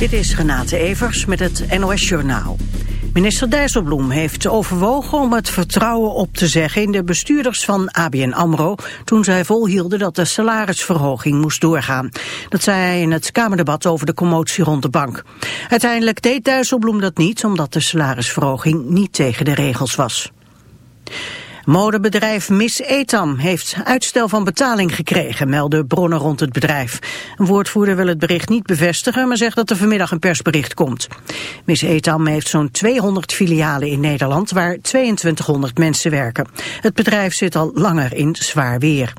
Dit is Renate Evers met het NOS Journaal. Minister Dijsselbloem heeft overwogen om het vertrouwen op te zeggen in de bestuurders van ABN AMRO toen zij volhielden dat de salarisverhoging moest doorgaan. Dat zei hij in het Kamerdebat over de commotie rond de bank. Uiteindelijk deed Dijsselbloem dat niet omdat de salarisverhoging niet tegen de regels was. Modebedrijf Miss Etam heeft uitstel van betaling gekregen, melden bronnen rond het bedrijf. Een woordvoerder wil het bericht niet bevestigen, maar zegt dat er vanmiddag een persbericht komt. Miss Etam heeft zo'n 200 filialen in Nederland, waar 2200 mensen werken. Het bedrijf zit al langer in zwaar weer.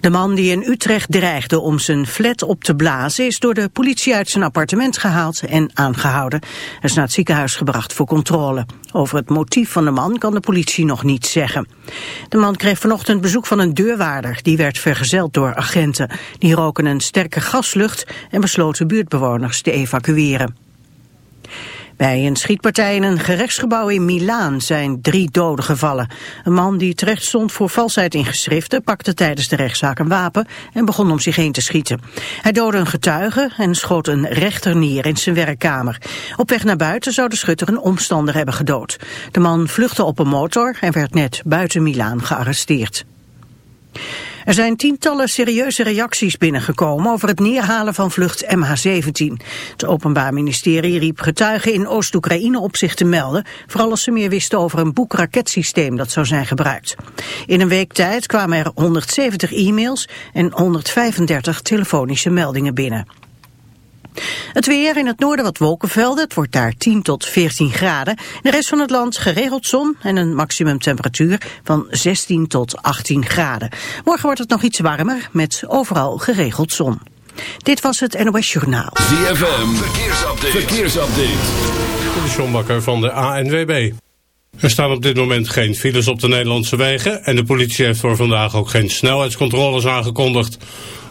De man die in Utrecht dreigde om zijn flat op te blazen... is door de politie uit zijn appartement gehaald en aangehouden. Hij is naar het ziekenhuis gebracht voor controle. Over het motief van de man kan de politie nog niets zeggen. De man kreeg vanochtend bezoek van een deurwaarder. Die werd vergezeld door agenten. Die roken een sterke gaslucht en besloten buurtbewoners te evacueren. Bij een schietpartij in een gerechtsgebouw in Milaan zijn drie doden gevallen. Een man die terecht stond voor valsheid in geschriften pakte tijdens de rechtszaak een wapen en begon om zich heen te schieten. Hij doodde een getuige en schoot een rechter neer in zijn werkkamer. Op weg naar buiten zou de schutter een omstander hebben gedood. De man vluchtte op een motor en werd net buiten Milaan gearresteerd. Er zijn tientallen serieuze reacties binnengekomen over het neerhalen van vlucht MH17. Het Openbaar Ministerie riep getuigen in Oost-Oekraïne op zich te melden, vooral als ze meer wisten over een boekraketsysteem dat zou zijn gebruikt. In een week tijd kwamen er 170 e-mails en 135 telefonische meldingen binnen. Het weer in het noorden wat wolkenvelden. Het wordt daar 10 tot 14 graden. de rest van het land geregeld zon en een maximumtemperatuur van 16 tot 18 graden. Morgen wordt het nog iets warmer met overal geregeld zon. Dit was het NOS Journaal. ZFM, verkeersupdate. verkeersupdate. De Sjombakker van de ANWB. Er staan op dit moment geen files op de Nederlandse wegen... en de politie heeft voor vandaag ook geen snelheidscontroles aangekondigd.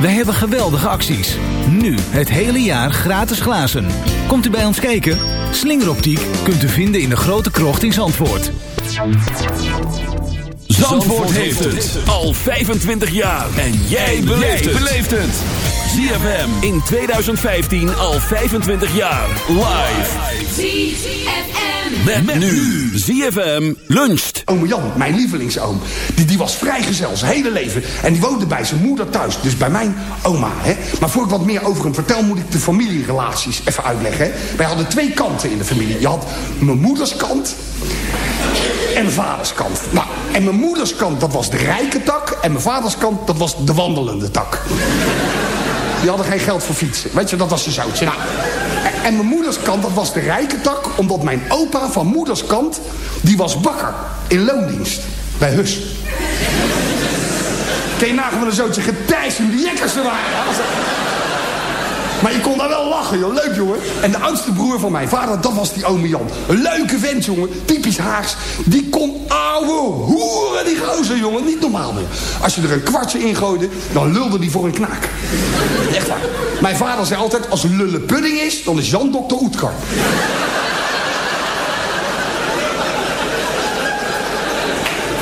Wij hebben geweldige acties. Nu het hele jaar gratis glazen. Komt u bij ons kijken? Slingeroptiek kunt u vinden in de grote krocht in Zandvoort. Zandvoort heeft het al 25 jaar. En jij beleeft het. ZFM in 2015 al 25 jaar. Live. ZFM. Met, nu. ZFM luncht. Oom Jan, mijn lievelingsoom, die, die was vrijgezel zijn hele leven. En die woonde bij zijn moeder thuis, dus bij mijn oma. Hè? Maar voor ik wat meer over hem vertel, moet ik de familierelaties even uitleggen. Hè? Wij hadden twee kanten in de familie. Je had mijn moeders kant en mijn vaders kant. Nou, en mijn moeders kant, dat was de rijke tak. En mijn vaders kant, dat was de wandelende tak. Die hadden geen geld voor fietsen. Weet je, dat was de zoutje. Nou, en- mijn moeders kant, dat was de rijke tak... omdat mijn opa van moeders kant, die was bakker in loondienst. Bij Hus. Kun je nagaan van een zootje hoe die er waren. Maar je kon daar wel lachen, joh. Leuk, jongen. En de oudste broer van mijn vader, dat was die ome Jan. Een leuke vent, jongen. Typisch Haags. Die kon ouwe hoeren, die gozer, jongen. Niet normaal meer. Als je er een kwartje in gooide, dan lulde die voor een knaak. Echt waar. Mijn vader zei altijd, als lullen pudding is, dan is Jan dokter Oetkar.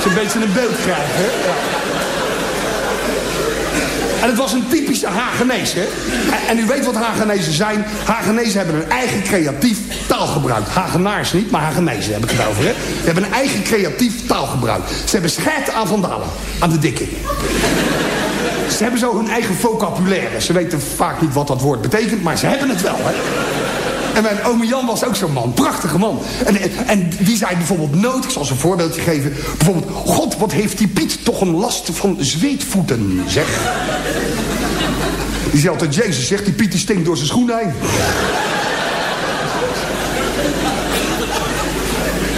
Je een beetje een beeld krijgt, hè? Ja. En het was een typische Hagenees, hè? En, u weet wat Hagenezen zijn. Hagenezen hebben een eigen creatief taalgebruik. Hagenaars niet, maar Hagenezen heb ik het over, hè? Ze hebben een eigen creatief taalgebruik. Ze hebben scheid aan vandalen, aan de dikke. Ze hebben zo hun eigen vocabulaire. Ze weten vaak niet wat dat woord betekent, maar ze hebben het wel, hè? En mijn ome Jan was ook zo'n man. Prachtige man. En, en, die zei bijvoorbeeld nooit, ik zal ze een voorbeeldje geven. Bijvoorbeeld, god, wat heeft die Piet toch een last van zweetvoeten, zeg. Die zei altijd, Jezus, zegt die Piet die stinkt door zijn schoenen heen.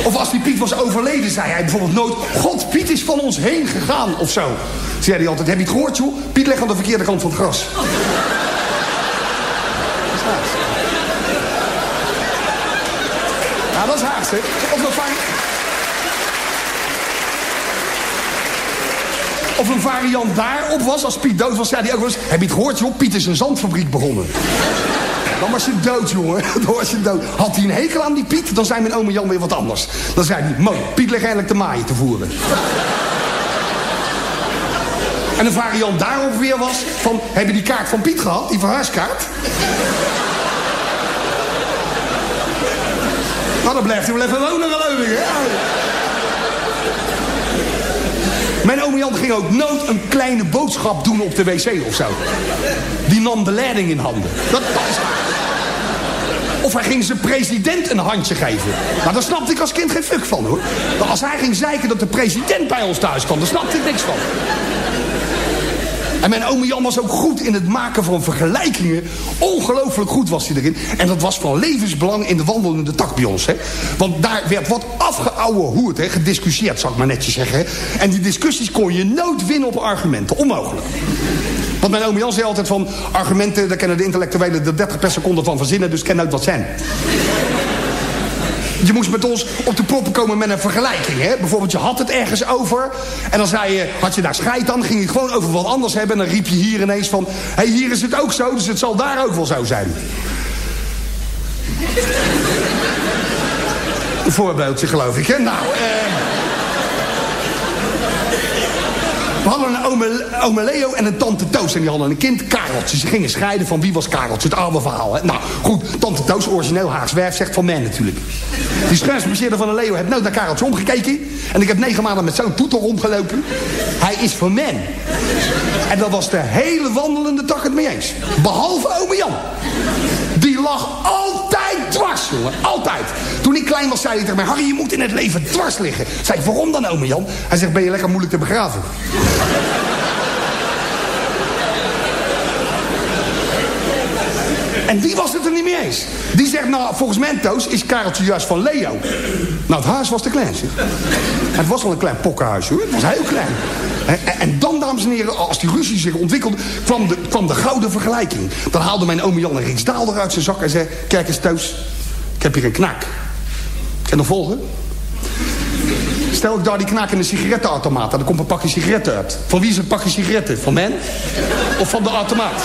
Of als die Piet was overleden, zei hij bijvoorbeeld nooit... God, Piet is van ons heen gegaan, of zo. Zei hij altijd, heb je het gehoord, joh? Piet ligt aan de verkeerde kant van het gras. Of een, of een variant daarop was, als Piet dood was, zei hij ook wel eens... Heb je het gehoord, joh? Piet is een zandfabriek begonnen. Dan was je dood, jongen. Dan was je dood. Had hij een hekel aan die Piet, dan zei mijn oma Jan weer wat anders. Dan zei hij, mooi, Piet ligt eigenlijk de maaien te voeren. En een variant daarop weer was van... Heb je die kaart van Piet gehad, die verhuiskaart? Nou, dan blijft hij wel even wonen, geloof ik? Mijn oom Jan ging ook nooit een kleine boodschap doen op de wc of zo. Die nam de leiding in handen. Dat, waar. Of hij ging zijn president een handje geven. Nou, daar snapte ik als kind geen fuck van, hoor. Maar als hij ging zeiken dat de president bij ons thuis kwam, daar snapte ik niks van. En mijn oom Jan was ook goed in het maken van vergelijkingen. Ongelooflijk goed was hij erin. En dat was van levensbelang in de wandelende tak bij ons. Hè? Want daar werd wat afgeouwe hoerd, hè? gediscussieerd, zou ik maar netjes zeggen. En die discussies kon je nooit winnen op argumenten. Onmogelijk. Want mijn oom Jan zei altijd van... argumenten, daar kennen de intellectuelen er 30 per seconde van verzinnen... dus ken nooit wat zijn. Je moest met ons op de proppen komen met een vergelijking. Hè? Bijvoorbeeld, je had het ergens over. En dan zei je, had je daar scheid aan, ging je het gewoon over wat anders hebben. En dan riep je hier ineens van... Hé, hey, hier is het ook zo, dus het zal daar ook wel zo zijn. Een voorbeeldje, geloof ik. Hè? Nou, eh... We hadden een ome, Leo en een tante Toos. En die hadden een kind, Kareltje. Ze gingen scheiden van wie was Kareltje. Het oude verhaal. Hè? Nou, goed. Tante Toos, origineel Haagswerf, zegt van mij natuurlijk. Die schuinsbezeerder van de Leo heeft nooit naar Kareltje omgekeken. En ik heb negen maanden met zo'n toeter rondgelopen. Hij is van men. En dat was de hele wandelende tak het mee eens. Behalve ome Jan. Die lag altijd dwars, jongen. Altijd. Toen ik klein was, zei hij tegen mij... Harry, je moet in het leven dwars liggen. Zei waarom dan, ome Jan? Hij zegt, ben je lekker moeilijk te begraven? En die was het er niet mee eens. Die zegt, nou, volgens Mento's is Kareltje juist van Leo. Nou, het huis was te klein, zeg. Het was wel een klein pokkenhuis, hoor. Het was heel klein. En, en- en dan, dames en heren, als die ruzie zich ontwikkelde... kwam de, kwam de gouden vergelijking. Dan haalde mijn oom Jan een riksdaal uit zijn zak en zei... Kijk eens thuis, ik heb hier een. Kan je nog volgen? Stel ik daar die knaak in een sigarettenautomaat... en er komt een pakje sigaretten uit. Van wie is het pakje sigaretten? Van men? Of van de automaat?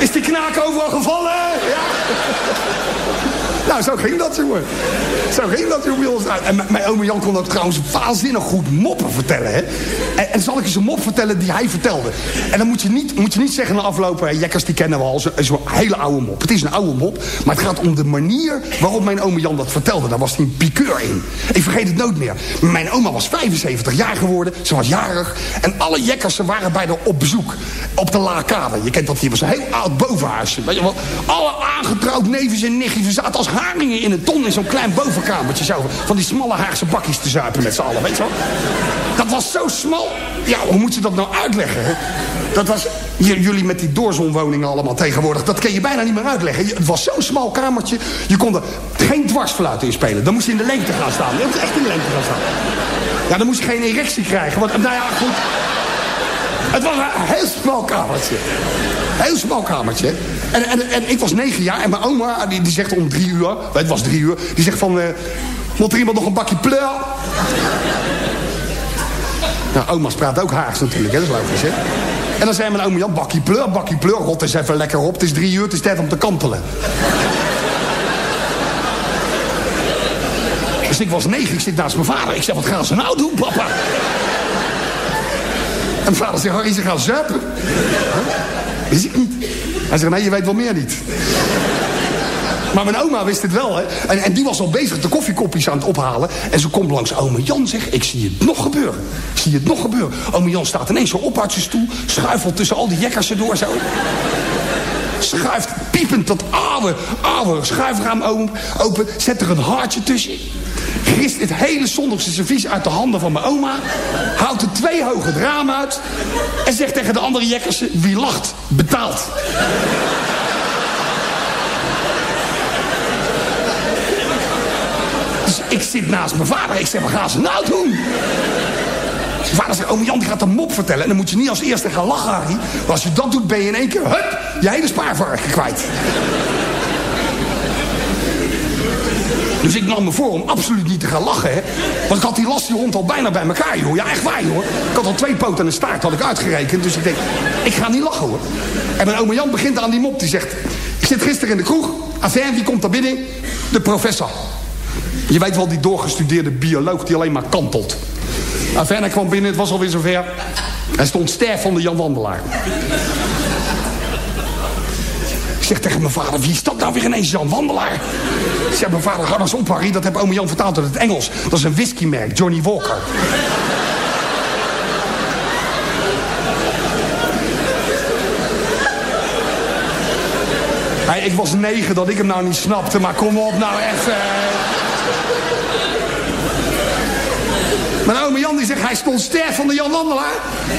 Is die knaak overal gevallen? Ja. Nou, zo ging dat, jongen. Zo ging dat, jongen. Nou, En mijn oom Jan kon dat trouwens waanzinnig goed moppen vertellen, hè. En, en zal ik eens een mop vertellen die hij vertelde. En dan moet je niet, moet je niet zeggen na afloop... hè, jekkers, die kennen we al, zo- zo'n hele oude mop. Het is een oude mop, maar het gaat om de manier... waarop mijn oom Jan dat vertelde. Daar was hij een piqueur in. Ik vergeet het nooit meer. Mijn oma was 75 jaar geworden, ze was jarig... en alle jekkers waren bij haar op bezoek. Op de Laakade. Je kent dat hier, was een heel oud bovenhuisje. Weet je. Alle aangetrouwd neefjes en nichtjes, zaten als haringen in een ton in zo'n klein bovenkamertje zo. Van die smalle Haagse bakjes te zuipen met z'n allen, weet je wel. Dat was zo smal. Ja, hoe moet je dat nou uitleggen? Dat was, j- jullie met die doorzonwoningen allemaal tegenwoordig, dat kun je bijna niet meer uitleggen. Het was zo'n smal kamertje, je kon er geen dwarsfluit in spelen. Dan moest je in de lengte gaan staan. Je moest echt in de lengte gaan staan. Ja, dan moest je geen erectie krijgen. Want, nou ja, goed. Het was een heel smal kamertje. Heel smal kamertje. En, en, en ik was negen jaar en mijn oma, die, die zegt om drie uur... Het was drie uur. Die zegt van... eh moet er iemand nog een bakje pleur? Nou, oma's praten ook Haags natuurlijk, hè? dat is logisch, hè? En dan zei mijn oom Jan, bakkie pleur, bakkie pleur. Rot eens even lekker op, het is drie uur, het is tijd om te kantelen. Dus ik was negen, ik zit naast mijn vader. Ik zeg, wat gaan ze nou doen, papa? En vader zegt, Harry, ze gaan zuipen. Huh? Wist ik niet. Hij zegt, nee, je weet wel meer niet. Maar mijn oma wist het wel, hè. En, en die was al bezig de koffiekopjes aan het ophalen. En ze komt langs ome Jan, zeg, ik zie het nog gebeuren. Ik zie het nog gebeuren. Ome Jan staat ineens zo op zijn stoel. Schuifelt tussen al die jekkers erdoor zo. Schuift piepend dat oude, oude schuifraam open, open. Zet er een haartje tussen. Grist het hele zondagse servies uit de handen van mijn oma. Houdt er twee hoge raam uit. En zegt tegen de andere jekkers, wie lacht, betaalt. Dus ik zit naast mijn vader. Ik zeg, wat gaan ze nou doen? Mijn vader zegt, oom Jan die gaat een mop vertellen. En dan moet je niet als eerste gaan lachen, Harry. Maar als je dat doet, ben je in één keer, hup, je hele spaarvarken kwijt. Dus ik nam me voor om absoluut niet te gaan lachen, hè. Want ik had die last die hond al bijna bij elkaar, joh. Ja, echt waar, joh. Ik had al twee poten en een staart, had ik uitgerekend. Dus ik denk, ik ga niet lachen, hoor. En mijn oom Jan begint aan die mop. Die zegt, ik zit gisteren in de kroeg. Afijn, wie komt daar binnen? De professor. Je weet wel, die doorgestudeerde bioloog die alleen maar kantelt. Hij kwam binnen, het was alweer zover. Hij stond sterf van de Jan Wandelaar. Zeg tegen mijn vader, wie is dat nou weer ineens Jan Wandelaar? Zeg, mijn vader, ga op Harry, dat heb ome Jan vertaald uit het Engels. Dat is een whiskymerk, Johnny Walker. Ik was negen dat ik hem nou niet snapte, maar kom op nou even. Mijn ome Jan die zegt, hij stond sterk van de Jan Wandelaar.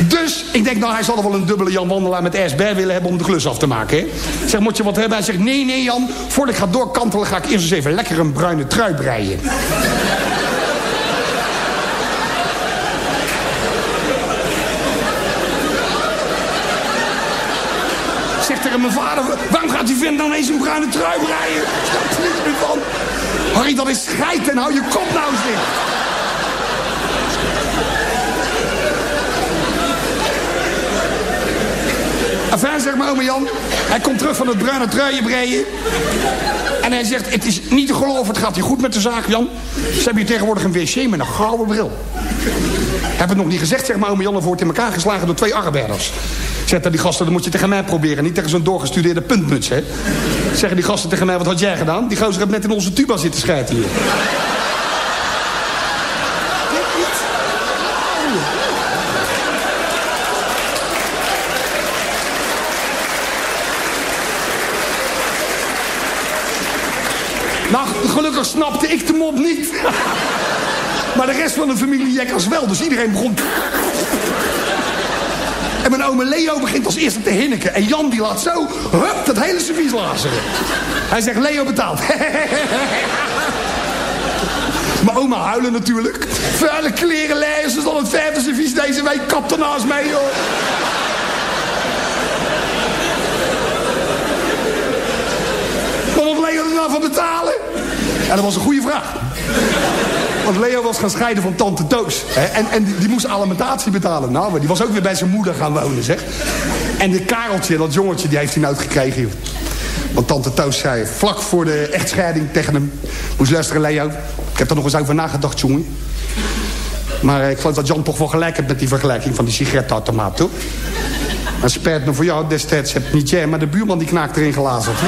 Dus, ik denk nou, hij zal er wel een dubbele Jan Wandelaar met SBR willen hebben om de klus af te maken. Hè? Zeg, moet je wat hebben? Hij zegt, nee, nee Jan, voordat ik ga doorkantelen ga ik eerst eens even lekker een bruine trui breien. Ik zeg tegen mijn vader, waarom gaat die vent dan eens een bruine trui breien? Snap er meer van. Harry, dat is scheid en hou je kop nou eens Enfin, zegt mijn oma Jan. Hij komt terug van het bruine truien breien. En hij zegt, het is niet te geloven, het gaat hier goed met de zaak, Jan. Ze hebben hier tegenwoordig een wc met een gouden bril. Heb het nog niet gezegd, zegt mijn oma Jan. Wordt in elkaar geslagen door twee arbeiders. Zegt die gasten, dat moet je tegen mij proberen. Niet tegen zo'n doorgestudeerde puntmuts, hè. Zeggen die gasten tegen mij, wat had jij gedaan? Die gozer heeft net in onze tuba zitten schijten hier. Nou, gelukkig snapte ik de mop niet. maar de rest van de familie Jekkers wel. Dus iedereen begon... En mijn oma Leo begint als eerste te hinniken. En Jan die laat zo, hup, dat hele servies lazeren. Hij zegt, Leo betaalt. mijn oma huilen natuurlijk. Vuile kleren leien, ze zal het vijfde servies deze week. Kap ernaast mee, joh. Wat Leo er nou van betalen? En dat was een goede vraag. Want Leo was gaan scheiden van tante Toos. Hè? En, en die, moest alimentatie betalen. Nou, maar die was ook weer bij zijn moeder gaan wonen, zeg. En de Kareltje, dat jongetje, die heeft hij nooit gekregen. Want tante Toos zei vlak voor de echtscheiding tegen hem... Moest luisteren, Leo. Ik heb er nog eens over nagedacht, jongen. Maar eh, ik geloof dat Jan toch wel gelijk heeft met die vergelijking van die sigarettenautomaat, toch? Maar spijt me voor jou, destijds heb niet jij, maar de buurman die knaakt erin gelazerd, hè?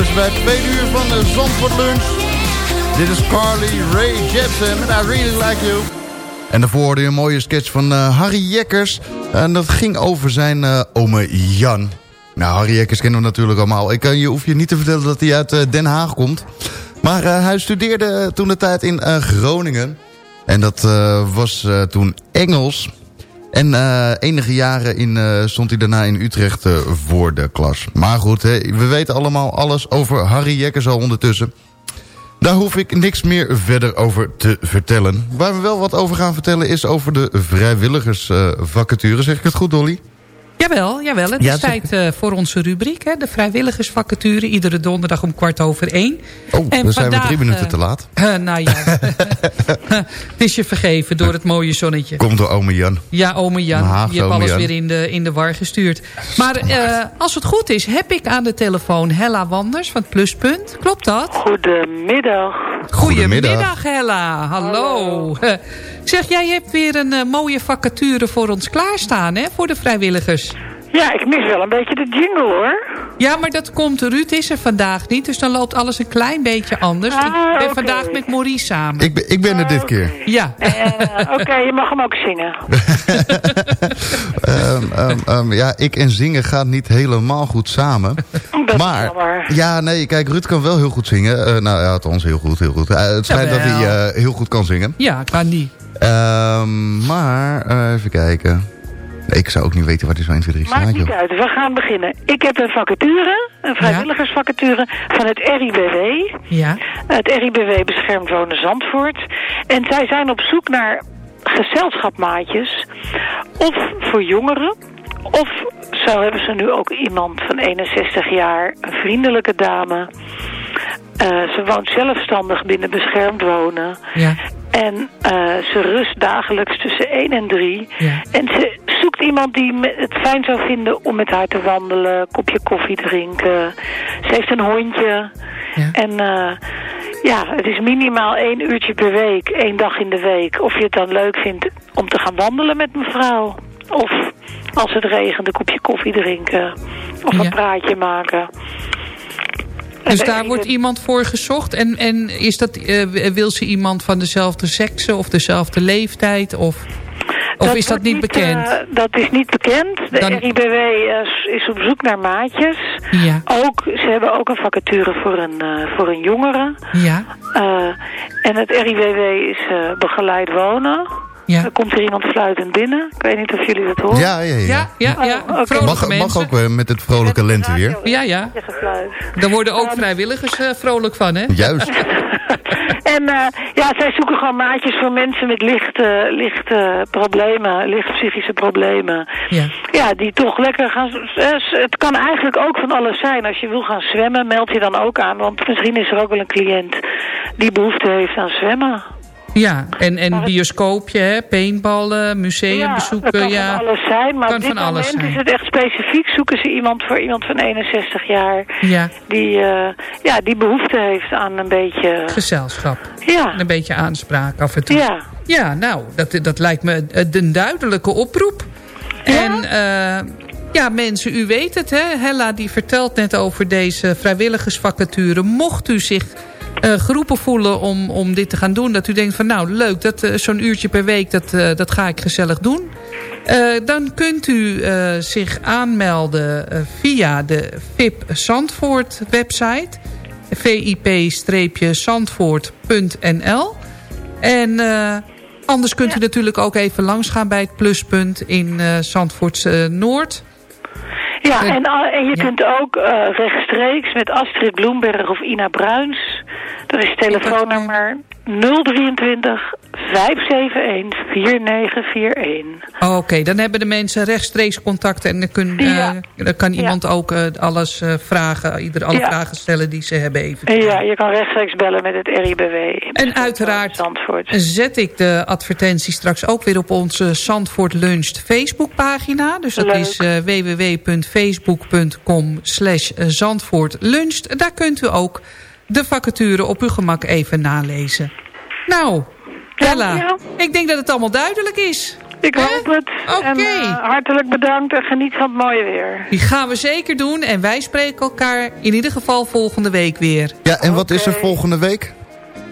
Tussen bij tweede uur van de Zandvoort Lunch. Dit is Carly Ray Jepsen met I Really Like You. En daarvoor hoorde je een mooie sketch van eh, Harry Jekkers. En dat ging over zijn uh, ome Jan. Nou, Harry Jekkers kennen we natuurlijk allemaal. Ik kan je, hoef je niet te vertellen dat hij uit eh, Den Haag komt. Maar hij studeerde toen de tijd in Groningen. En dat was toen Engels... En uh, enige jaren in, uh, stond hij daarna in Utrecht uh, voor de klas. Maar goed, we weten allemaal alles over Harry Jekkers al ondertussen. Daar hoef ik niks meer verder over te vertellen. Waar we wel wat over gaan vertellen is over de vrijwilligersvacature. zeg ik het goed, Dolly? Jawel, jawel. Het Ja, is tijd eh, voor onze rubriek, hè, de vrijwilligersvacature. Iedere donderdag om kwart over één. Oh, En dan zijn we drie minuten eh, te laat. eh, nou ja, het is je vergeven door het mooie zonnetje. Komt door ome Jan. Ja, ome Jan, je hebt alles Jan. weer in de, in de war gestuurd. Maar eh, als het goed is, heb ik aan de telefoon Hella Wanders van het Pluspunt. Klopt dat? Goedemiddag. Goedemiddag, Hella. Hallo. Zeg, jij hebt weer een eh, mooie vacature voor ons klaarstaan, hè? Voor de vrijwilligers. Ja, ik mis wel een beetje de jingle hoor. Ja, maar dat komt. Ruud is er vandaag niet, dus dan loopt alles een klein beetje anders. ik Ah, ben oké. vandaag met Maurice samen. Ik, ben- ik ben er dit keer. Ja. Eh, Oké, je mag hem ook zingen. Ehm, ehm, ehm, ja, ik en zingen gaat niet helemaal goed samen. Dat is maar, jammer. ja, nee, kijk, Ruud kan wel heel goed zingen. Eh, nou ja, althans heel goed, heel goed. Het schijnt dat hij eh, heel goed kan zingen. Ja, kan niet. Ehm, maar, eh, even kijken. Ik zou ook niet weten waar die zo 1, 2, 3 Maakt staat, niet joh. uit, we gaan beginnen. Ik heb een vacature, een vrijwilligersvacature van het RIBW. Ja. Het RIBW beschermt wonen Zandvoort. En zij zijn op zoek naar gezelschapmaatjes. Of voor jongeren. Of zo hebben ze nu ook iemand van 61 jaar. Een vriendelijke dame. Eh, ze woont zelfstandig binnen beschermd wonen. Ja. En eh, ze rust dagelijks tussen 1 en 3. Ja. En ze zoekt iemand die het fijn zou vinden om met haar te wandelen, een kopje koffie drinken. Ze heeft een hondje. Ja. En eh, ja, het is minimaal één uurtje per week, één dag in de week. Of je het dan leuk vindt om te gaan wandelen met mevrouw. Of als het regent een kopje koffie drinken. Of Ja. een praatje maken. Dus daar wordt iemand voor gezocht. En, en is dat, eh, wil ze iemand van dezelfde sekse of dezelfde leeftijd? Of, of is dat niet bekend? eh, dat is niet bekend. De Dan- RIBW is, is op zoek naar maatjes. Ja. Ook, ze hebben ook een vacature voor een, eh, voor een jongere. Ja. Eh, en het RIWW is eh, begeleid wonen. Ja. Er komt er iemand fluitend binnen. Ik weet niet of jullie dat horen. Ja, ja, ja. Ja, ja, ja. Oh, Mag, mag ook weer met het vrolijke lenteweer. Ja, ja. Gefluit. Daar worden ook vrijwilligers eh, vrolijk van, hè? Juist. En eh, ja, zij zoeken gewoon maatjes voor mensen met lichte, lichte problemen, lichte psychische problemen. Ja. Ja, die toch lekker gaan... eh, Het kan eigenlijk ook van alles zijn. Als je wil gaan zwemmen, meld je dan ook aan. Want misschien is er ook wel een cliënt die behoefte heeft aan zwemmen. Ja, en, en bioscoopje, hè? paintballen, Ja, museumbezoeken. dat kan Ja, van alles zijn. Maar Kan op dit moment zijn. is het echt specifiek. Zoeken ze iemand voor iemand van 61 jaar... ja. die, eh, ja, die behoefte heeft aan een beetje... gezelschap. Ja, Een beetje aanspraak af en toe. ja. Ja, nou, dat, dat lijkt me een duidelijke oproep. En eh, ja, mensen, u weet het, hè? Hella die vertelt net over deze vrijwilligersvacature. Mocht u zich eh, geroepen voelen om, om dit te gaan doen... dat u denkt van nou, leuk, dat eh, zo'n uurtje per week, dat, eh, dat ga ik gezellig doen... Dan kunt u zich aanmelden via de VIP Zandvoort website vip-zandvoort.nl. En anders kunt u natuurlijk ook even langsgaan bij het pluspunt in uh, Zandvoorts Noord. Ja, en, en je kunt ook uh, rechtstreeks met Astrid Bloemberg of Ina Bruins. Dat is telefoonnummer 023 571 4941. Oh, Oké, dan hebben de mensen rechtstreeks contact en dan, kun, ja. uh, dan kan iemand ja. ook uh, alles uh, vragen, ieder alle ja. vragen stellen die ze hebben even. Ja, je kan rechtstreeks bellen met het RIBW. En uiteraard zet ik de advertentie straks ook weer op onze Zandvoort Lunch Facebookpagina. Dus dat Leuk. is www.facebook.com slash Zandvoort Lunch. Daar kunt u ook de vacature op uw gemak even nalezen. Nou, Bella, ja, ja. ik denk dat het allemaal duidelijk is. Ik hoop He? het. Oké. Okay. Uh, hartelijk bedankt en geniet van het mooie weer. Die gaan we zeker doen en wij spreken elkaar in ieder geval volgende week weer. Ja, en wat is er volgende week?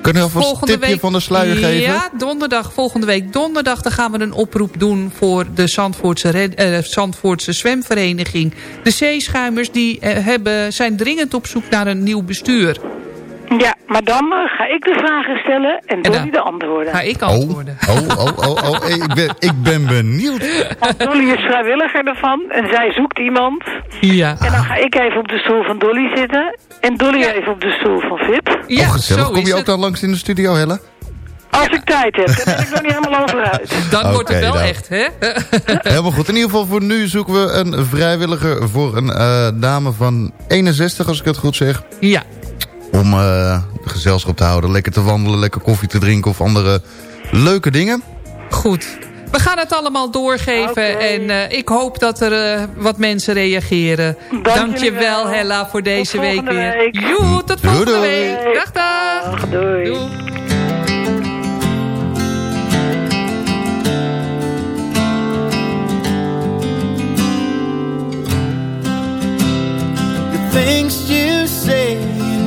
Kunnen we alvast een tipje week, van de sluier geven? Ja, donderdag, volgende week donderdag... dan gaan we een oproep doen voor de Zandvoortse, uh, Zandvoortse zwemvereniging. De zeeschuimers die, uh, hebben, zijn dringend op zoek naar een nieuw bestuur. Ja, maar dan uh, ga ik de vragen stellen en Dolly de antwoorden. Ga ik antwoorden. Oh, oh, oh, oh, oh. Ik, ben, ik ben benieuwd. Want Dolly is vrijwilliger ervan en zij zoekt iemand. Ja. En dan ga ik even op de stoel van Dolly zitten en Dolly ja. even op de stoel van Vip. Ja, oh, gezellig. Kom je ook dan langs in de studio, Helle? Als ja. ik tijd heb, dan ben ik nog niet helemaal over uit. Dan okay, wordt het wel dan. echt, hè? Helemaal goed. In ieder geval voor nu zoeken we een vrijwilliger voor een uh, dame van 61, als ik het goed zeg. Ja. Om uh, de gezelschap te houden, lekker te wandelen, lekker koffie te drinken of andere leuke dingen. Goed. We gaan het allemaal doorgeven okay. en uh, ik hoop dat er uh, wat mensen reageren. Dank, Dank je wel, Hella, voor deze week weer. Week. Joe, tot doei, volgende doei. week. Dag, dag. dag doei. doei. things you say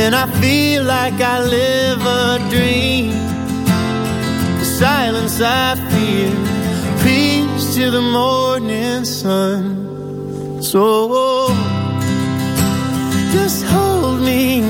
and I feel like I live a dream. The silence I feel, peace to the morning sun. So just hold me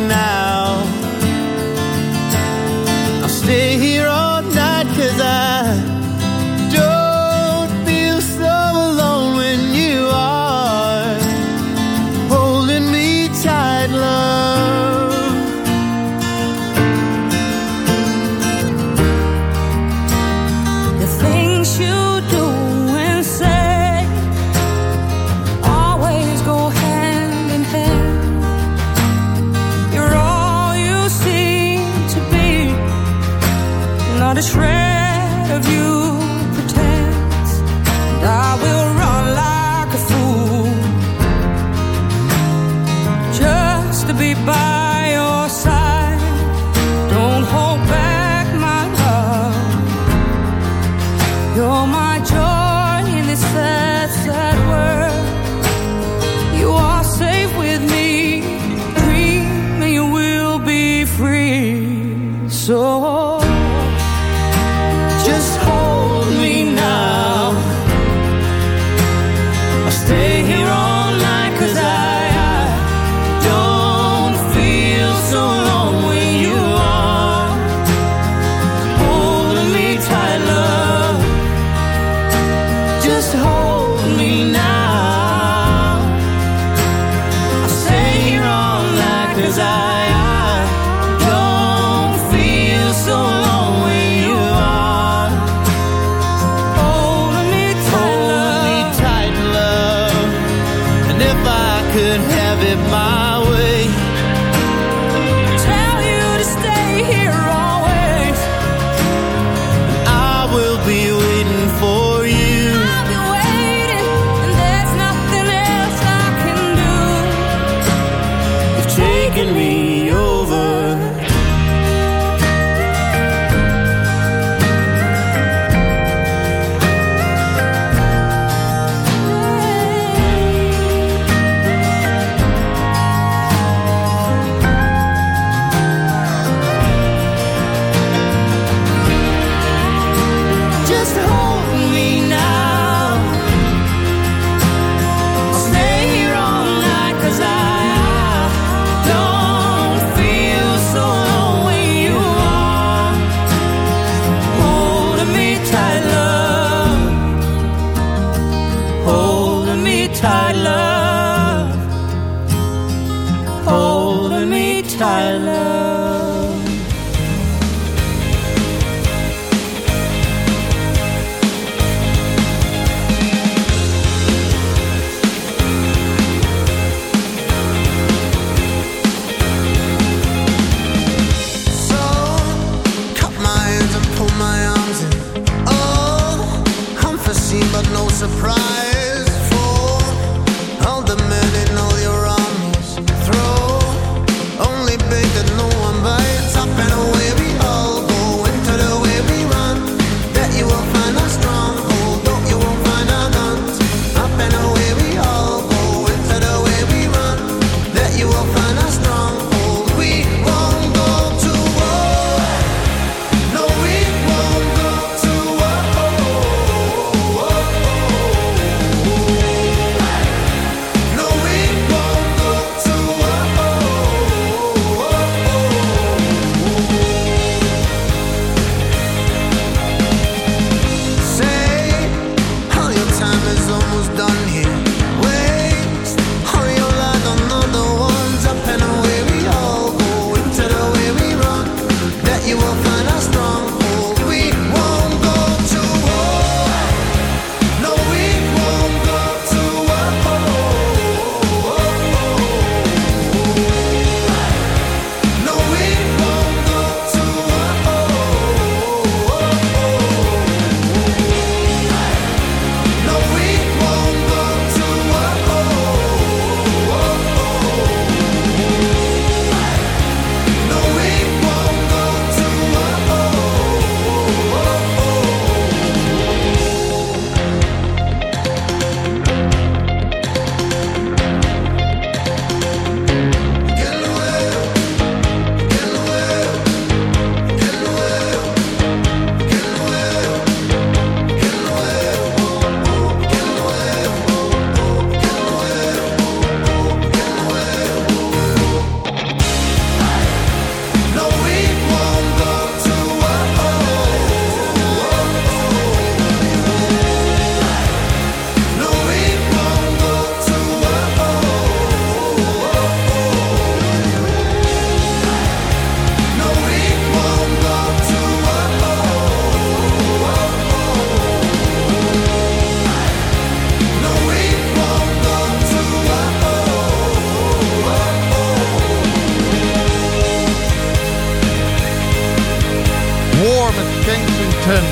met Kensington.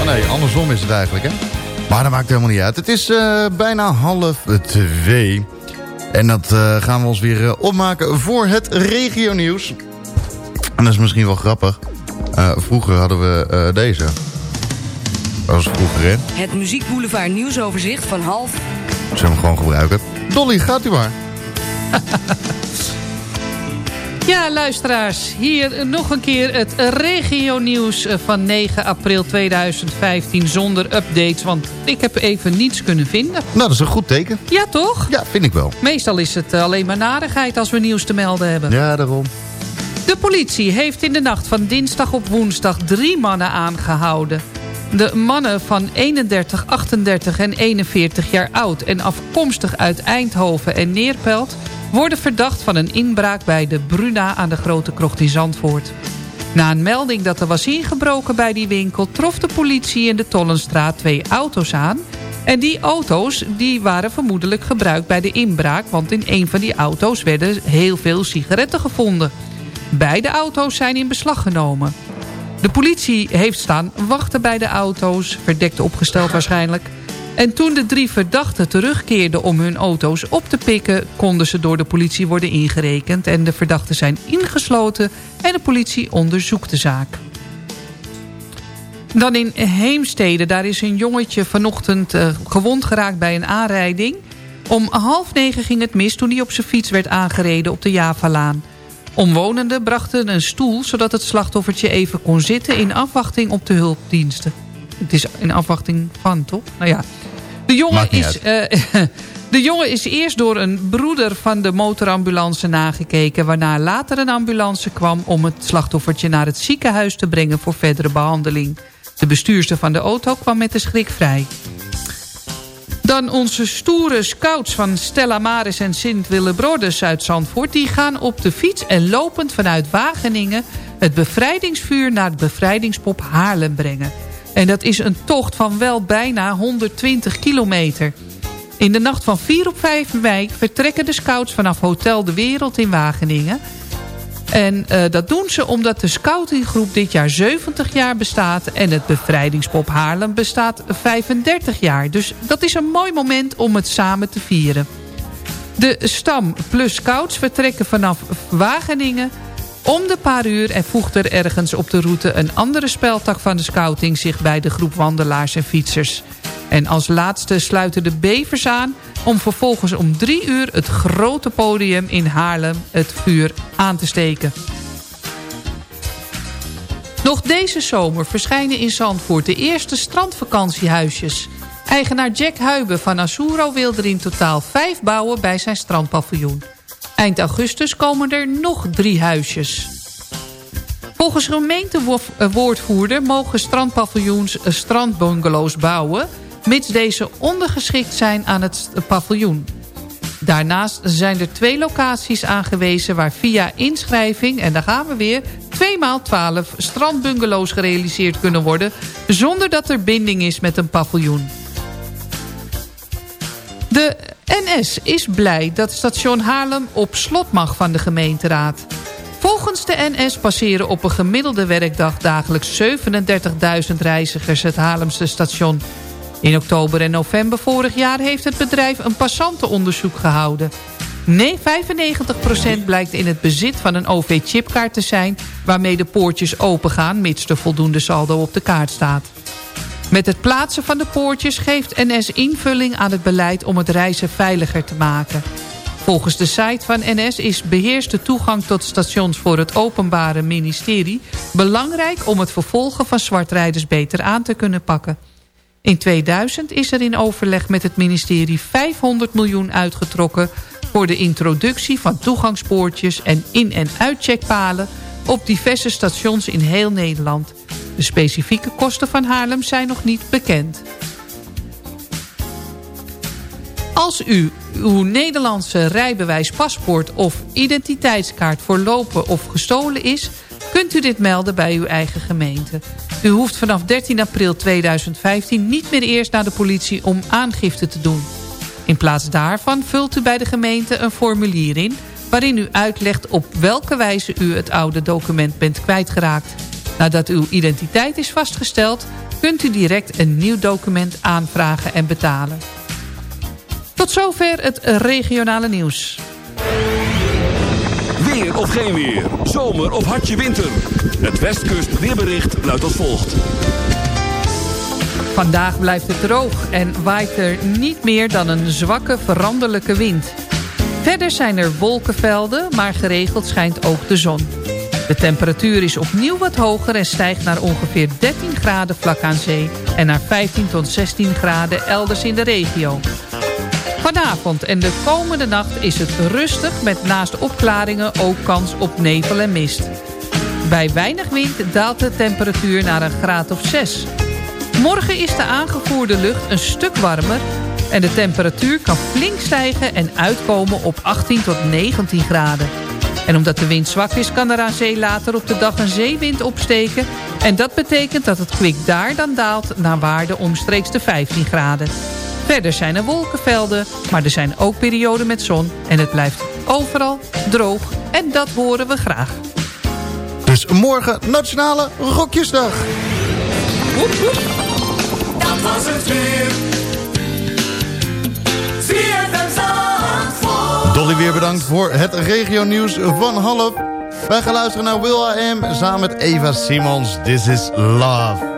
Oh nee, andersom is het eigenlijk, hè? Maar dat maakt helemaal niet uit. Het is eh, bijna half twee. En dat eh, gaan we ons weer eh, opmaken voor het regionieuws. En dat is misschien wel grappig. Eh, vroeger hadden we eh, deze. Dat was vroeger, hè? Het Muziekboulevard nieuwsoverzicht van half... Zullen we hem gewoon gebruiken? Dolly, gaat u maar. Ja, luisteraars, hier nog een keer het regionieuws van 9 april 2015 zonder updates, want ik heb even niets kunnen vinden. Nou, dat is een goed teken. Ja, toch? Ja, vind ik wel. Meestal is het alleen maar narigheid als we nieuws te melden hebben. Ja, daarom. De politie heeft in de nacht van dinsdag op woensdag drie mannen aangehouden. De mannen van 31, 38 en 41 jaar oud en afkomstig uit Eindhoven en Neerpelt... worden verdacht van een inbraak bij de Bruna aan de Grote Krocht in Zandvoort. Na een melding dat er was ingebroken bij die winkel... trof de politie in de Tollenstraat twee auto's aan... En die auto's die waren vermoedelijk gebruikt bij de inbraak... want in een van die auto's werden heel veel sigaretten gevonden. Beide auto's zijn in beslag genomen. De politie heeft staan wachten bij de auto's, verdekt opgesteld waarschijnlijk. En toen de drie verdachten terugkeerden om hun auto's op te pikken... konden ze door de politie worden ingerekend... en de verdachten zijn ingesloten en de politie onderzoekt de zaak. Dan in Heemstede, daar is een jongetje vanochtend uh, gewond geraakt bij een aanrijding. Om half negen ging het mis toen hij op zijn fiets werd aangereden op de Javalaan. Omwonenden brachten een stoel zodat het slachtoffertje even kon zitten... in afwachting op de hulpdiensten. Het is in afwachting van, toch? Nou ja. De jongen, is, uh, de jongen is eerst door een broeder van de motorambulance nagekeken... waarna later een ambulance kwam om het slachtoffertje naar het ziekenhuis te brengen... voor verdere behandeling. De bestuurster van de auto kwam met de schrik vrij. Dan onze stoere scouts van Stella Maris en Sint Willebrodes uit Zandvoort... die gaan op de fiets en lopend vanuit Wageningen... het bevrijdingsvuur naar het bevrijdingspop Haarlem brengen. En dat is een tocht van wel bijna 120 kilometer. In de nacht van 4 op 5 mei vertrekken de scouts vanaf Hotel de Wereld in Wageningen... En uh, dat doen ze omdat de scoutinggroep dit jaar 70 jaar bestaat... en het bevrijdingspop Haarlem bestaat 35 jaar. Dus dat is een mooi moment om het samen te vieren. De stam plus scouts vertrekken vanaf Wageningen om de paar uur... en voegt er ergens op de route een andere speltak van de scouting... zich bij de groep wandelaars en fietsers. En als laatste sluiten de bevers aan... om vervolgens om drie uur het grote podium in Haarlem het vuur aan te steken. Nog deze zomer verschijnen in Zandvoort de eerste strandvakantiehuisjes. Eigenaar Jack Huiben van Asuro wil er in totaal vijf bouwen bij zijn strandpaviljoen. Eind augustus komen er nog drie huisjes. Volgens gemeentewoordvoerder mogen strandpaviljoens strandbungalows bouwen... mits deze ondergeschikt zijn aan het paviljoen. Daarnaast zijn er twee locaties aangewezen waar via inschrijving... en daar gaan we weer, 2 maal 12 strandbungalows gerealiseerd kunnen worden... zonder dat er binding is met een paviljoen. De NS is blij dat station Haarlem op slot mag van de gemeenteraad. Volgens de NS passeren op een gemiddelde werkdag dagelijks 37.000 reizigers het Haarlemse station. In oktober en november vorig jaar heeft het bedrijf een passantenonderzoek gehouden. Nee, 95% blijkt in het bezit van een OV-chipkaart te zijn... waarmee de poortjes opengaan mits er voldoende saldo op de kaart staat. Met het plaatsen van de poortjes geeft NS invulling aan het beleid om het reizen veiliger te maken. Volgens de site van NS is beheerste toegang tot stations voor het openbare ministerie... belangrijk om het vervolgen van zwartrijders beter aan te kunnen pakken. In 2000 is er in overleg met het ministerie 500 miljoen uitgetrokken... voor de introductie van toegangspoortjes en in- en uitcheckpalen... op diverse stations in heel Nederland... De specifieke kosten van Haarlem zijn nog niet bekend. Als u uw Nederlandse rijbewijs, paspoort of identiteitskaart verlopen of gestolen is... kunt u dit melden bij uw eigen gemeente. U hoeft vanaf 13 april 2015 niet meer eerst naar de politie om aangifte te doen. In plaats daarvan vult u bij de gemeente een formulier in... waarin u uitlegt op welke wijze u het oude document bent kwijtgeraakt. Nadat uw identiteit is vastgesteld... kunt u direct een nieuw document aanvragen en betalen. Tot zover het regionale nieuws. Weer of geen weer, zomer of hartje winter. Het Westkust weerbericht luidt als volgt. Vandaag blijft het droog en waait er niet meer dan een zwakke veranderlijke wind. Verder zijn er wolkenvelden, maar geregeld schijnt ook de zon. De temperatuur is opnieuw wat hoger en stijgt naar ongeveer 13 graden vlak aan zee... en naar 15 tot 16 graden elders in de regio. Vanavond en de komende nacht is het rustig met naast opklaringen ook kans op nevel en mist. Bij weinig wind daalt de temperatuur naar een graad of 6. Morgen is de aangevoerde lucht een stuk warmer... en de temperatuur kan flink stijgen en uitkomen op 18 tot 19 graden. En omdat de wind zwak is, kan er aan zee later op de dag een zeewind opsteken. En dat betekent dat het kwik daar dan daalt naar waarde omstreeks de 15 graden. Verder zijn er wolkenvelden, maar er zijn ook perioden met zon. En het blijft overal droog. En dat horen we graag. Dus morgen Nationale Rokjesdag. Dat was het weer. Dolly weer bedankt voor het regionieuws van half. Wij gaan luisteren naar Will I Am samen met Eva Simons. This is Love.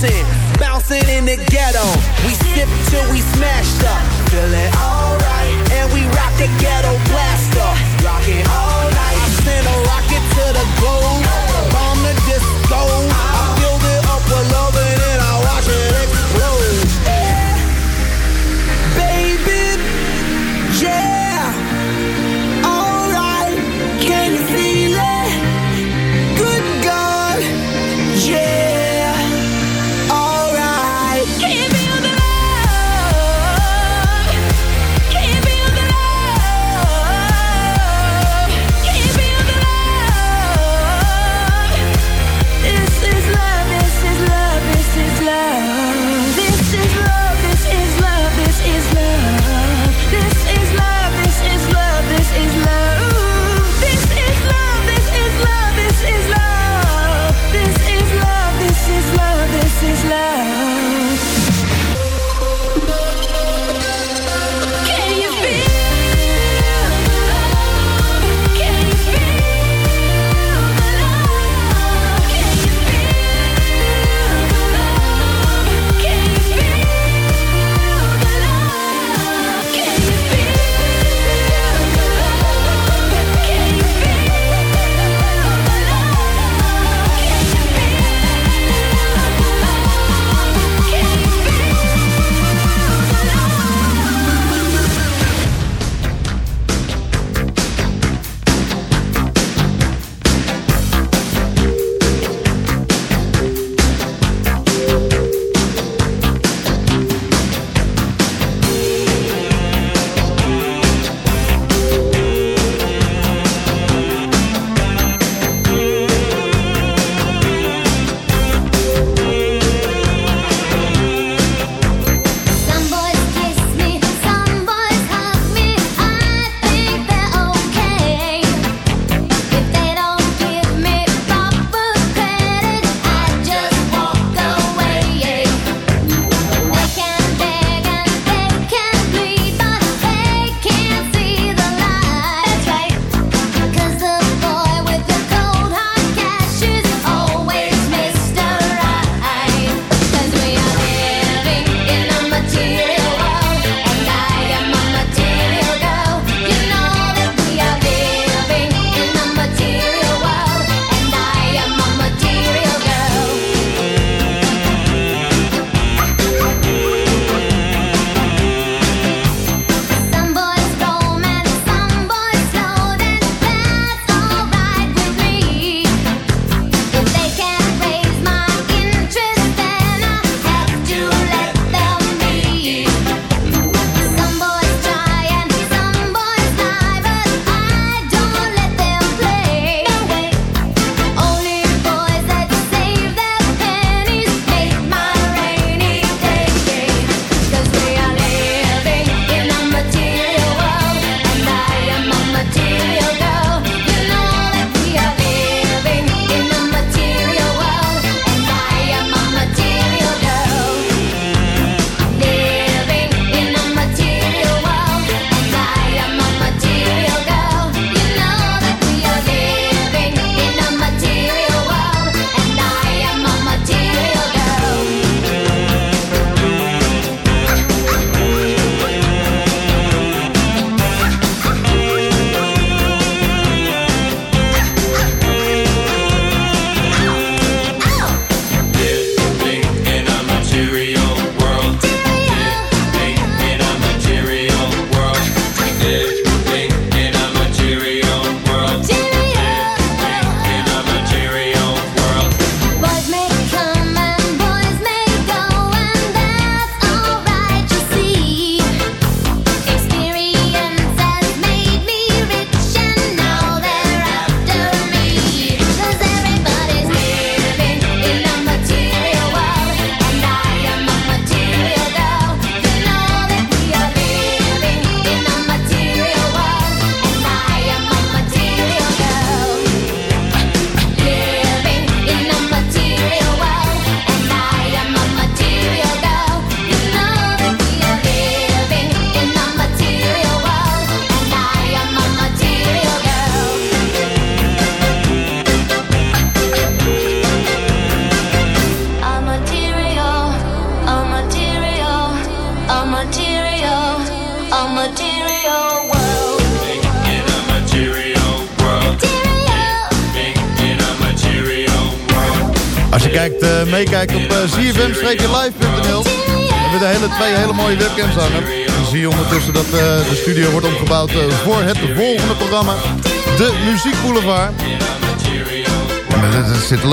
bouncing, bouncing in the ghetto. We sip till we smashed up, feeling alright, and we rock the ghetto blaster, rocking all night. I send a rocket to the globe, bomb the disco.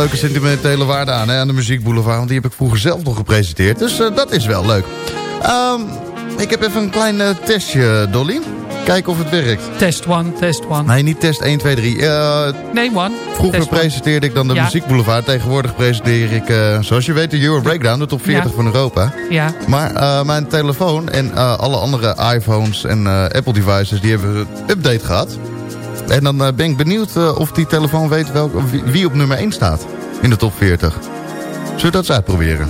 Leuke sentimentele waarde aan, hè, aan de Muziek Boulevard. Want die heb ik vroeger zelf nog gepresenteerd. Dus dat is wel leuk. Um, ik heb even een klein testje, Dolly. Kijken of het werkt. Test 1, test 1. Nee, niet test 1, 2, 3. Uh, nee, 1. Vroeger test presenteerde one. ik dan de ja. Muziekboulevard. Tegenwoordig presenteer ik, uh, zoals je weet, de Euro Breakdown. De top 40 ja. van Europa. Ja. Maar uh, mijn telefoon en alle andere iPhones en Apple devices... die hebben een update gehad. En dan ben ik benieuwd of die telefoon weet welk, wie, wie op nummer 1 staat. In de top 40. Zullen we dat eens uitproberen?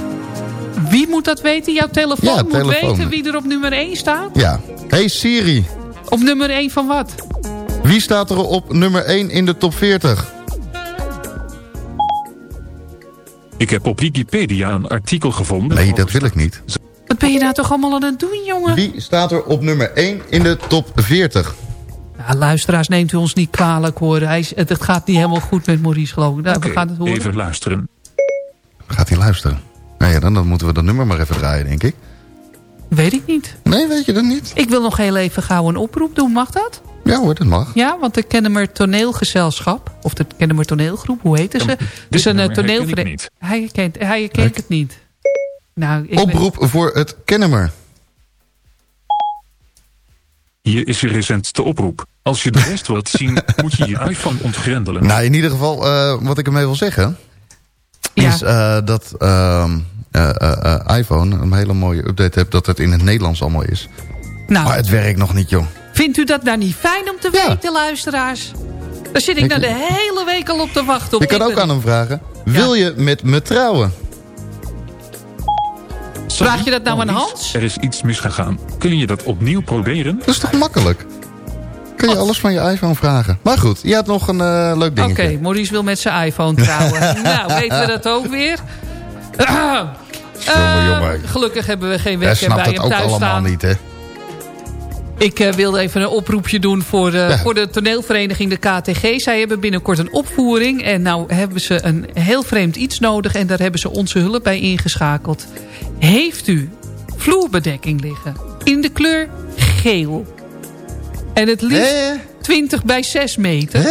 Wie moet dat weten? Jouw telefoon ja, moet telefoon. weten wie er op nummer 1 staat? Ja. Hey Siri. Op nummer 1 van wat? Wie staat er op nummer 1 in de top 40? Ik heb op Wikipedia een artikel gevonden. Nee, dat wil ik niet. Wat ben je nou toch allemaal aan het doen, jongen? Wie staat er op nummer 1 in de top 40? Ja, luisteraars, neemt u ons niet kwalijk hoor. Hij is, het, het, gaat niet helemaal goed met Maurice, geloof ik. Nou, okay, we gaan het horen. even luisteren. Gaat hij luisteren? Nou ja, dan, dan moeten we dat nummer maar even draaien, denk ik. Weet ik niet. Nee, weet je dat niet? Ik wil nog heel even gauw een oproep doen. Mag dat? Ja hoor, dat mag. Ja, want de Kennemer Toneelgezelschap, of de Kennemer Toneelgroep, hoe heet ze? Dus een toneelvereniging. Hij kent, hij kent het niet. Nou, ik Oproep ben... voor het Kennemer. Hier is je recentste oproep. Als je de rest wilt zien, moet je je iPhone ontgrendelen. Nou, in ieder geval, uh, wat ik ermee wil zeggen... Ja. is uh, dat... Uh, uh, uh, iPhone een hele mooie update hebt... dat het in het Nederlands allemaal is. Nou, maar het werkt nog niet, joh. Vindt u dat nou niet fijn om te ja. weten, luisteraars? Daar zit ik, ik nou de hele week al op te wachten. Op ik kan ook aan hem vragen. Ja. Wil je met me trouwen? Vraag je dat nou aan Hans? Er is iets misgegaan. Kun je dat opnieuw proberen? Dat is toch makkelijk? Kun je oh. alles van je iPhone vragen. Maar goed, je had nog een uh, leuk dingetje. Oké, okay, Maurice wil met zijn iPhone trouwen. nou, weten we dat ook weer. Uh, gelukkig hebben we geen webcam bij hem thuis staan. Niet, hè? Ik uh, wilde even een oproepje doen voor, uh, ja. voor de toneelvereniging de KTG. Zij hebben binnenkort een opvoering. En nou hebben ze een heel vreemd iets nodig. En daar hebben ze onze hulp bij ingeschakeld. Heeft u vloerbedekking liggen in de kleur geel? En het liefst He? 20 bij 6 meter?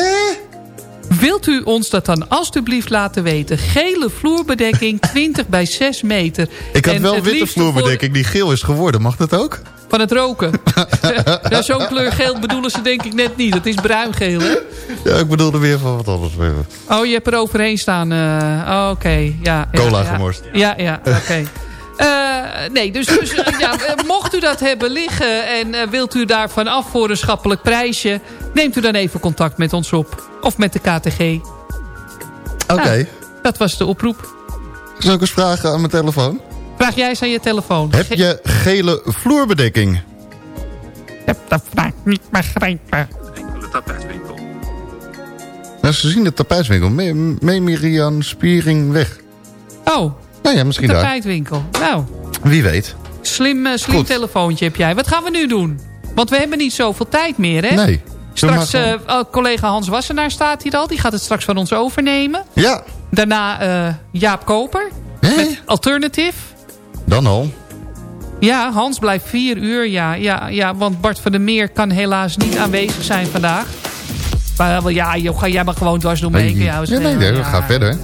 Wilt u ons dat dan alstublieft laten weten? Gele vloerbedekking, 20 bij 6 meter. Ik had en wel witte vloerbedekking die geel is geworden. Mag dat ook? Van het roken. ja, Zo'n kleur geel bedoelen ze denk ik net niet. Het is bruingeel, hè? Ja, ik bedoelde weer van wat anders. Oh, je hebt er overheen staan. Uh, Oké, okay. ja, ja. Cola gemorst. Ja, ja, oké. Okay. Uh, nee, dus, dus uh, ja, mocht u dat hebben liggen en uh, wilt u daarvan af voor een schappelijk prijsje... neemt u dan even contact met ons op. Of met de KTG. Oké. Okay. Nou, dat was de oproep. Zal ik eens vragen aan mijn telefoon? Vraag jij eens aan je telefoon. Heb je gele vloerbedekking? Heb dat vraag niet begrepen. De tapijtswinkel. Nou, ze zien de tapijtswinkel. Mee me Miriam Spiering weg. Oh, nou ja, misschien daar. tapijtwinkel. Nou. Wie weet. Slim, uh, slim telefoontje heb jij. Wat gaan we nu doen? Want we hebben niet zoveel tijd meer, hè? Nee. Straks, uh, collega Hans Wassenaar staat hier al. Die gaat het straks van ons overnemen. Ja. Daarna uh, Jaap Koper. Hé? Met Alternative. Dan al. Ja, Hans blijft vier uur. Ja, ja, ja, want Bart van der Meer kan helaas niet aanwezig zijn vandaag. Maar ja, joh, ga jij maar gewoon dwars door mee. Ja, nee, nee, nee, we gaan verder.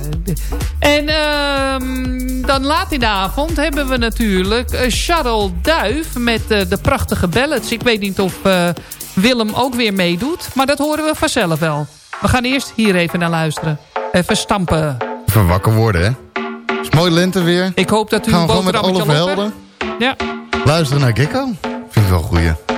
En uh, dan laat in de avond hebben we natuurlijk uh, Charles Duif met uh, de prachtige ballads. Ik weet niet of uh, Willem ook weer meedoet, maar dat horen we vanzelf wel. We gaan eerst hier even naar luisteren. Even stampen. Even wakker worden, hè? is mooi lente weer. Ik hoop dat u gaan een gewoon met alle helden. Ja. Luisteren naar Gekko. Vind ik wel een goeie.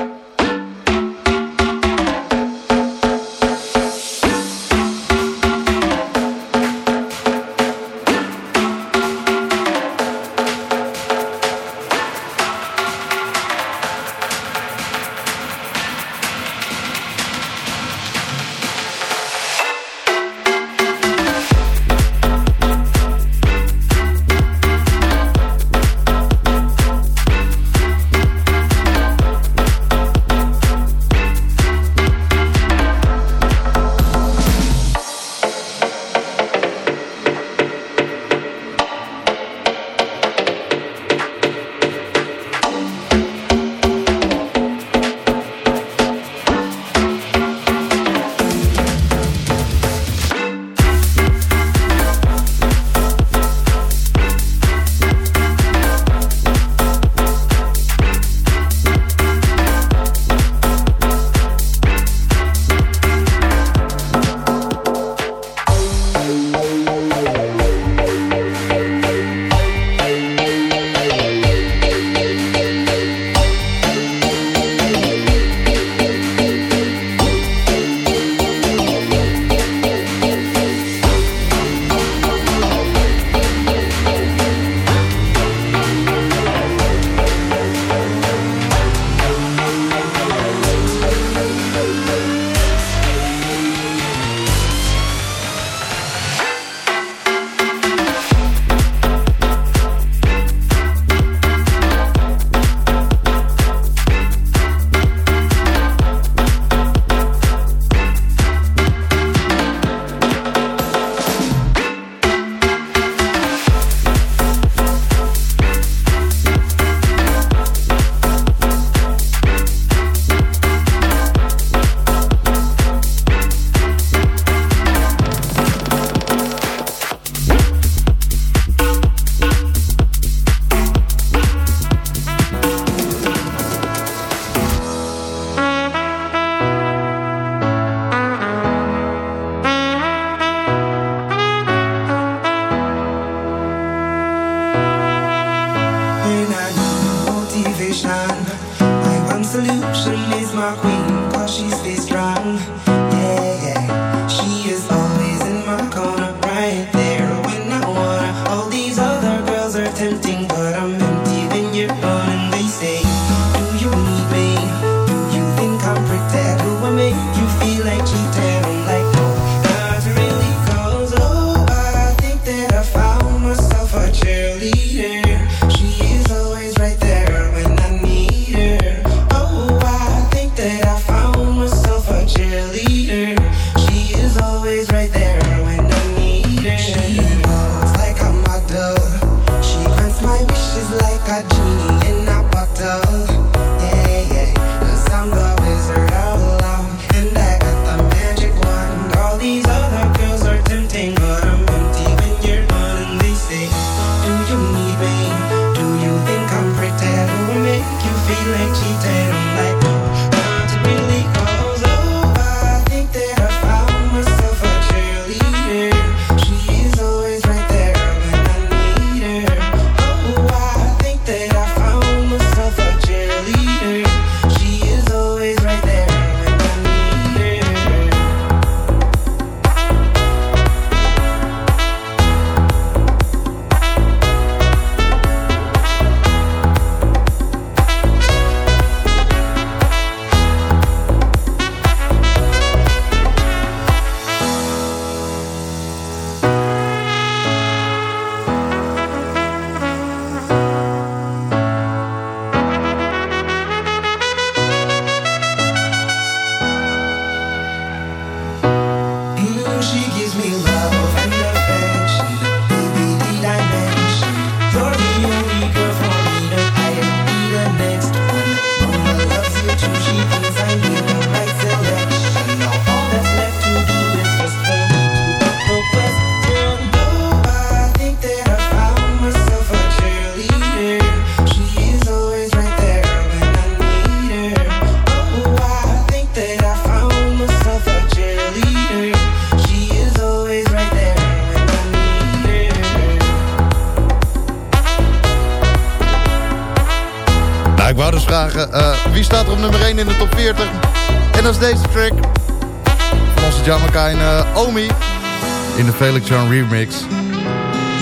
Electron remix.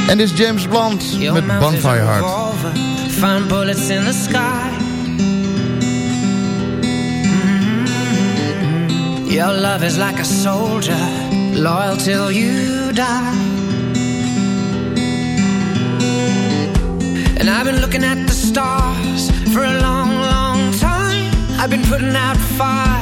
En dit is James Blunt Your met Bonfire Heart. Find bullets in the sky. Mm-hmm. Your love is like a soldier, loyal till you die. And I've been looking at the stars for a long, long time. I've been putting out fires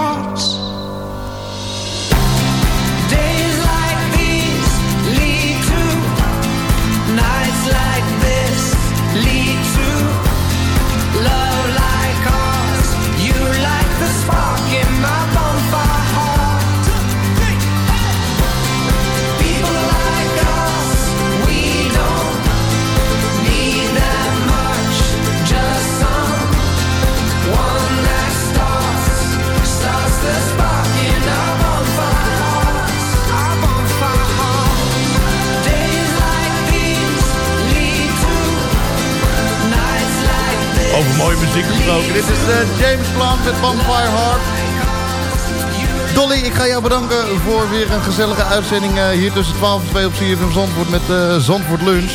James Blunt met Vampire Heart. Dolly, ik ga jou bedanken voor weer een gezellige uitzending eh, hier tussen 12 en 2 op CFM Zandvoort met eh, Zandvoort Lunch.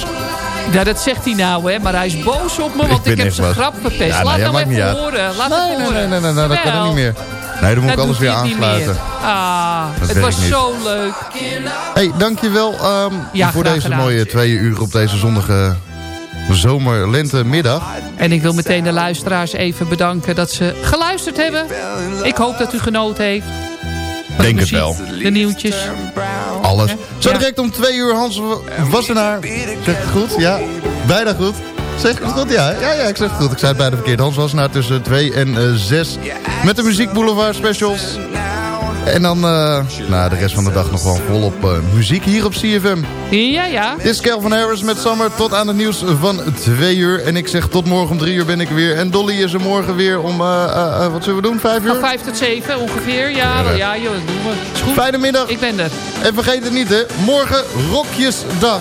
Ja, dat zegt hij nou, hè. Maar hij is boos op me, want ik, heb zijn grap verpest. Ja, nou, Laat hem even uit. horen. Laat Nee, hem nee, horen. nee, nee, nee, nee, dat kan er niet meer. Nee, dan moet ik alles weer aansluiten. Ah, Dat het was zo leuk. hey, dankjewel ehm, Ja, voor deze gedaan. mooie twee uur op deze zonnige zomer-lente-middag. En ik wil meteen de luisteraars even bedanken dat ze geluisterd hebben. Ik hoop dat u genoten heeft. De Denk het wel. De nieuwtjes. Alles. Zo direct om twee uur Hans Wassenaar. Zeg het goed? Ja, bijna goed. Zeg ik het goed? Ja, ja, ja, ik zeg het goed. Ik zei het bijna verkeerd. Hans Wassenaar tussen 2 en eh 6. Met de Muziek Boulevard specials. En dan eh nou, de rest van de dag nog gewoon volop eh, muziek hier op CFM. Ja, ja. Dit is Calvin Harris met Summer tot aan het nieuws van 2 uur. En ik zeg tot morgen om 3 uur ben ik er weer. En Dolly is er morgen weer om, eh, wat zullen we doen, 5 uur? Van 5 tot 7 ongeveer. Ja, Ja. ja, joh, dat doen we. Is goed. Fijne middag. Ik ben er. En vergeet het niet hè, morgen Rokjesdag.